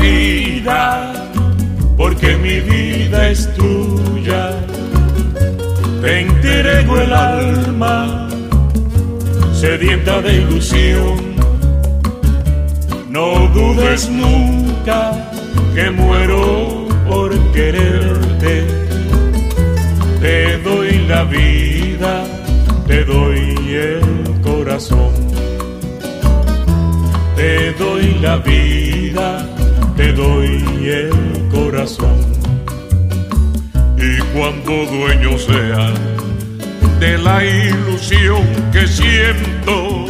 Vida porque mi vida es tuya. Te entrego el alma sedienta de ilusión. No dudes nunca que muero por quererte. Te doy la vida, te doy el corazón. Te doy la vida, te doy el corazón. Y cuando dueño sea de la ilusión que siento,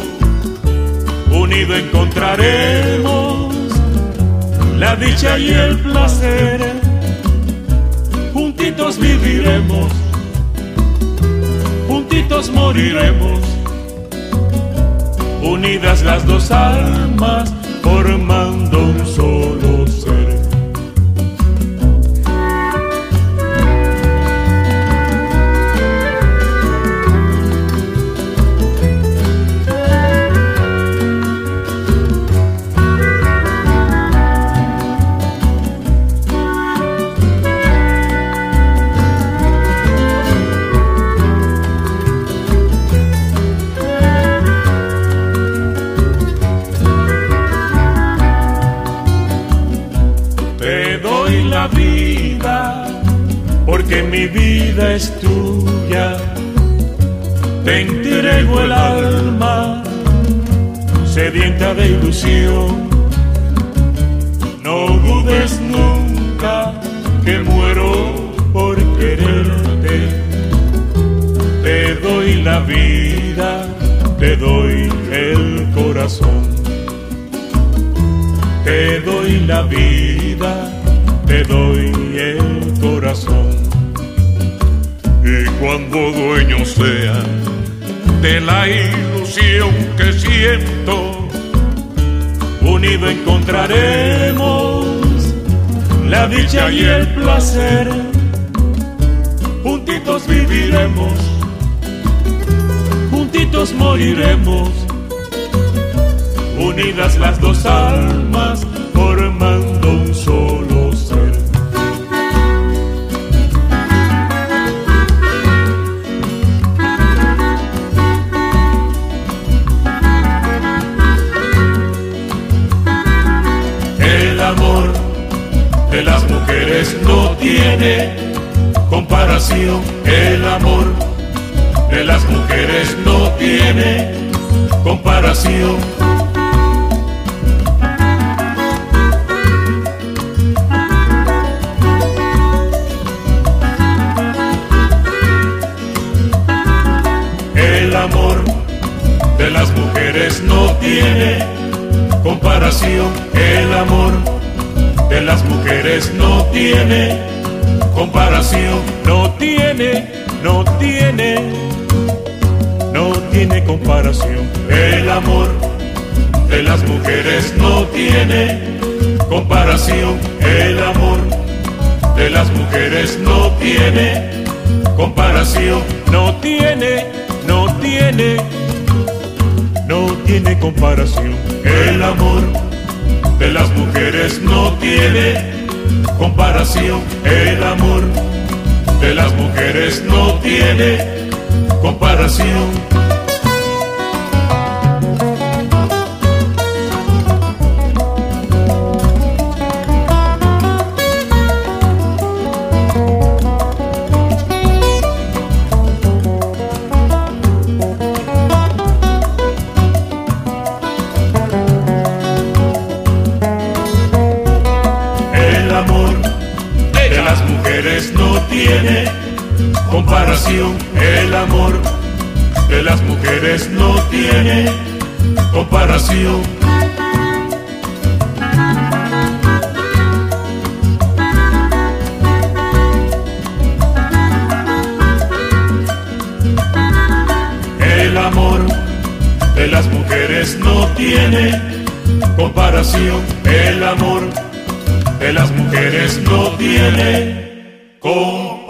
unido encontraremos la dicha y el placer. Juntitos viviremos, juntitos moriremos, unidas las dos almas formando porque mi vida es tuya. Te entrego el alma sedienta de ilusión. No dudes nunca que muero por quererte. Te doy la vida, te doy el corazón. Te doy la vida, te doy el corazón. Y cuando dueño sea de la ilusión que siento, unido encontraremos la dicha y el placer. Juntitos viviremos, juntitos moriremos unidas las dos almas formando de las mujeres no tiene comparación. El amor de las mujeres no tiene comparación. El amor de las mujeres no tiene comparación. El amor de las mujeres no tiene comparación. No tiene, no tiene, no tiene comparación. El amor de las mujeres no tiene comparación. El amor de las mujeres no tiene comparación. No tiene, no tiene, no tiene comparación. El amor de las mujeres no tiene comparación. El amor de las mujeres no tiene comparación. No tiene comparación. El amor de las mujeres no tiene comparación. El amor de las mujeres no tiene comparación. El amor de las mujeres no tiene comparación.